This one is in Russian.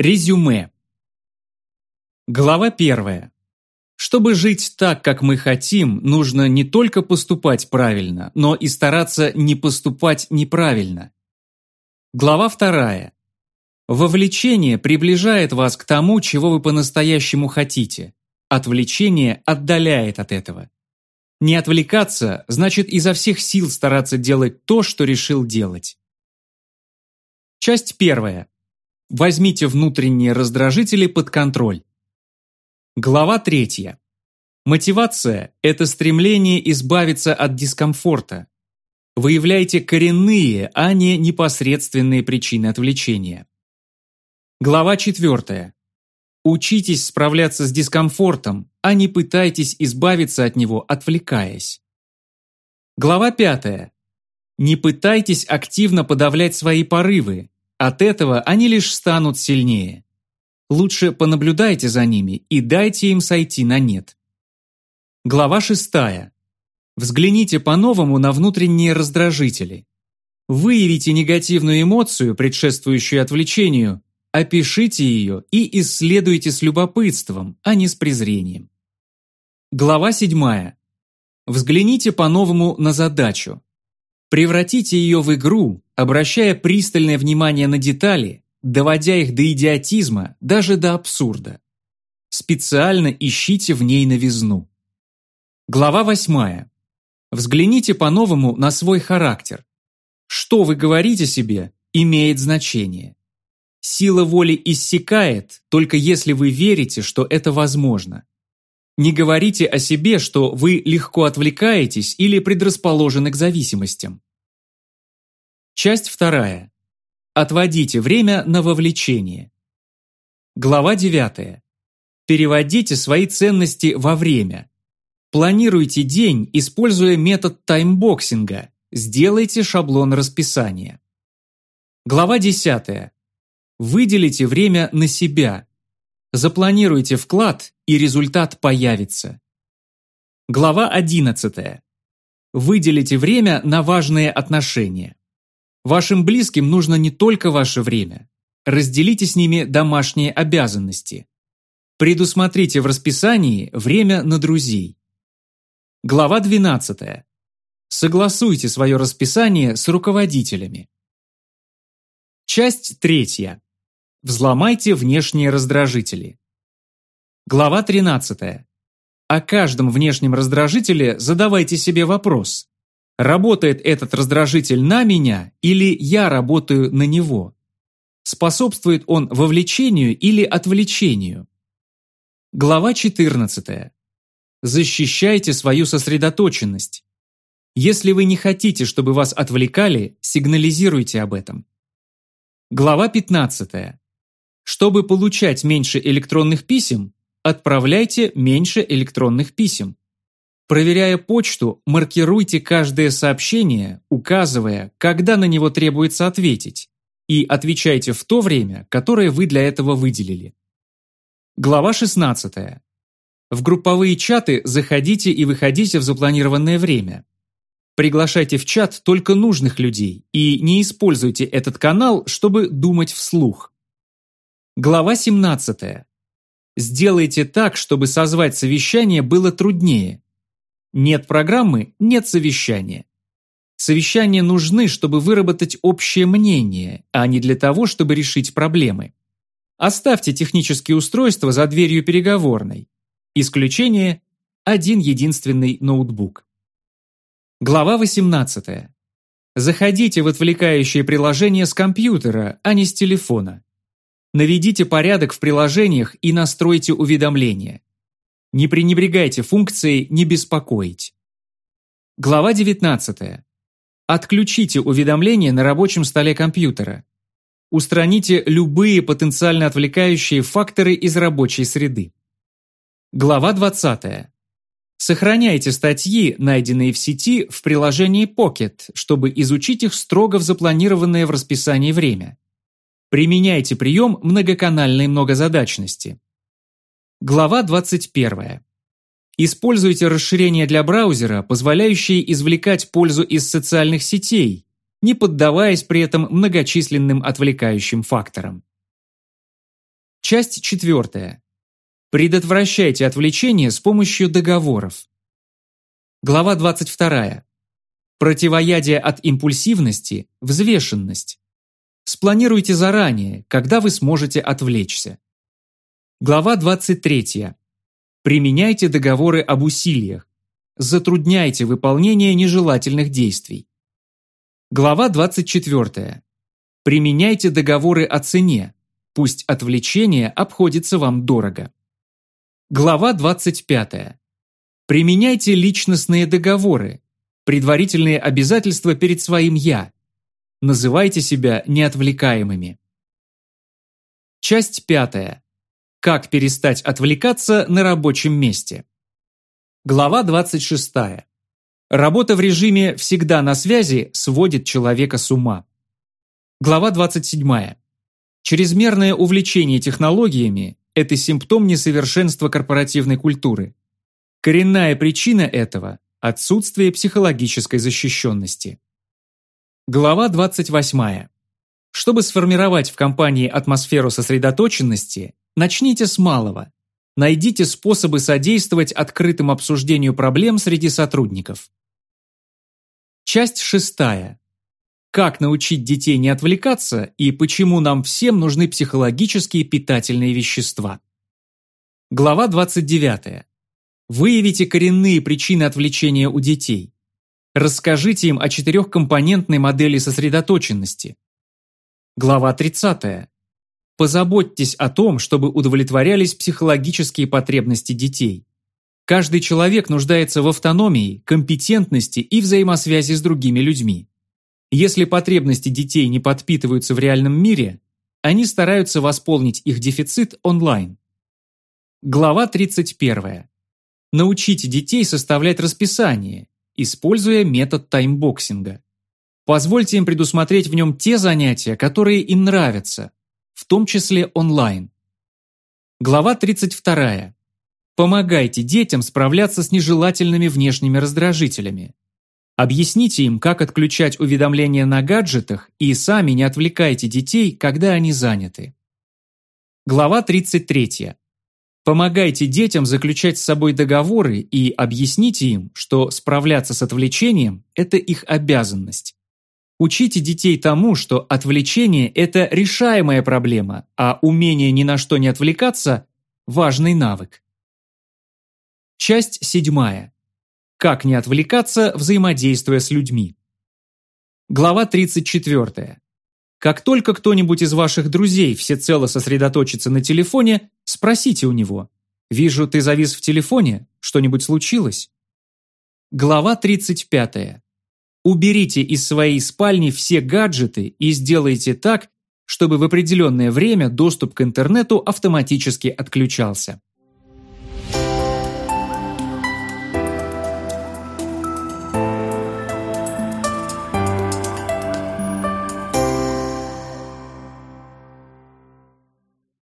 Резюме. Глава первая. Чтобы жить так, как мы хотим, нужно не только поступать правильно, но и стараться не поступать неправильно. Глава вторая. Вовлечение приближает вас к тому, чего вы по-настоящему хотите. Отвлечение отдаляет от этого. Не отвлекаться значит изо всех сил стараться делать то, что решил делать. Часть первая. Возьмите внутренние раздражители под контроль. Глава третья. Мотивация – это стремление избавиться от дискомфорта. Выявляйте коренные, а не непосредственные причины отвлечения. Глава четвертая. Учитесь справляться с дискомфортом, а не пытайтесь избавиться от него, отвлекаясь. Глава пятая. Не пытайтесь активно подавлять свои порывы, от этого они лишь станут сильнее. Лучше понаблюдайте за ними и дайте им сойти на нет. Глава шестая. Взгляните по-новому на внутренние раздражители. Выявите негативную эмоцию, предшествующую отвлечению, Опишите ее и исследуйте с любопытством, а не с презрением. Глава 7. Взгляните по-новому на задачу. Превратите ее в игру, обращая пристальное внимание на детали, доводя их до идиотизма, даже до абсурда. Специально ищите в ней новизну. Глава 8. Взгляните по-новому на свой характер. Что вы говорите себе, имеет значение. Сила воли иссякает, только если вы верите, что это возможно. Не говорите о себе, что вы легко отвлекаетесь или предрасположены к зависимостям. Часть вторая. Отводите время на вовлечение. Глава 9. Переводите свои ценности во время. Планируйте день, используя метод таймбоксинга. Сделайте шаблон расписания. Глава 10. Выделите время на себя. Запланируйте вклад, и результат появится. Глава 11. Выделите время на важные отношения. Вашим близким нужно не только ваше время. Разделите с ними домашние обязанности. Предусмотрите в расписании время на друзей. Глава 12. Согласуйте свое расписание с руководителями. Часть третья. Взломайте внешние раздражители. Глава 13. О каждом внешнем раздражителе задавайте себе вопрос. Работает этот раздражитель на меня или я работаю на него? Способствует он вовлечению или отвлечению? Глава 14. Защищайте свою сосредоточенность. Если вы не хотите, чтобы вас отвлекали, сигнализируйте об этом. Глава 15. Чтобы получать меньше электронных писем, отправляйте меньше электронных писем. Проверяя почту, маркируйте каждое сообщение, указывая, когда на него требуется ответить, и отвечайте в то время, которое вы для этого выделили. Глава 16. В групповые чаты заходите и выходите в запланированное время. Приглашайте в чат только нужных людей и не используйте этот канал, чтобы думать вслух. Глава 17. Сделайте так, чтобы созвать совещание было труднее. Нет программы – нет совещания. Совещания нужны, чтобы выработать общее мнение, а не для того, чтобы решить проблемы. Оставьте технические устройства за дверью переговорной. Исключение – один единственный ноутбук. Глава 18. Заходите в отвлекающее приложение с компьютера, а не с телефона. Наведите порядок в приложениях и настройте уведомления. Не пренебрегайте функцией «Не беспокоить». Глава 19. Отключите уведомления на рабочем столе компьютера. Устраните любые потенциально отвлекающие факторы из рабочей среды. Глава 20. Сохраняйте статьи, найденные в сети, в приложении Pocket, чтобы изучить их строго в запланированное в расписании время. Применяйте прием многоканальной многозадачности. Глава 21. Используйте расширения для браузера, позволяющие извлекать пользу из социальных сетей, не поддаваясь при этом многочисленным отвлекающим факторам. Часть четвертая. Предотвращайте отвлечение с помощью договоров. Глава 22. Противоядие от импульсивности – взвешенность. Спланируйте заранее, когда вы сможете отвлечься. Глава 23. Применяйте договоры об усилиях. Затрудняйте выполнение нежелательных действий. Глава 24. Применяйте договоры о цене. Пусть отвлечение обходится вам дорого. Глава 25. Применяйте личностные договоры, предварительные обязательства перед своим «я». Называйте себя неотвлекаемыми. Часть пятая. Как перестать отвлекаться на рабочем месте. Глава 26. Работа в режиме «всегда на связи» сводит человека с ума. Глава 27. Чрезмерное увлечение технологиями – это симптом несовершенства корпоративной культуры. Коренная причина этого – отсутствие психологической защищенности. Глава 28. Чтобы сформировать в компании атмосферу сосредоточенности, начните с малого. Найдите способы содействовать открытому обсуждению проблем среди сотрудников. Часть шестая. Как научить детей не отвлекаться и почему нам всем нужны психологические питательные вещества. Глава 29. Выявите коренные причины отвлечения у детей. Расскажите им о четырехкомпонентной модели сосредоточенности. Глава 30. Позаботьтесь о том, чтобы удовлетворялись психологические потребности детей. Каждый человек нуждается в автономии, компетентности и взаимосвязи с другими людьми. Если потребности детей не подпитываются в реальном мире, они стараются восполнить их дефицит онлайн. Глава 31. Научите детей составлять расписание, используя метод таймбоксинга. Позвольте им предусмотреть в нем те занятия, которые им нравятся, в том числе онлайн. Глава 32. Помогайте детям справляться с нежелательными внешними раздражителями. Объясните им, как отключать уведомления на гаджетах и сами не отвлекайте детей, когда они заняты. Глава 33. Помогайте детям заключать с собой договоры и объясните им, что справляться с отвлечением – это их обязанность. Учите детей тому, что отвлечение – это решаемая проблема, а умение ни на что не отвлекаться – важный навык. Часть седьмая. Как не отвлекаться, взаимодействуя с людьми. Глава 34. Как только кто-нибудь из ваших друзей всецело сосредоточится на телефоне, спросите у него «Вижу, ты завис в телефоне? Что-нибудь случилось?» Глава 35. Уберите из своей спальни все гаджеты и сделайте так, чтобы в определенное время доступ к интернету автоматически отключался.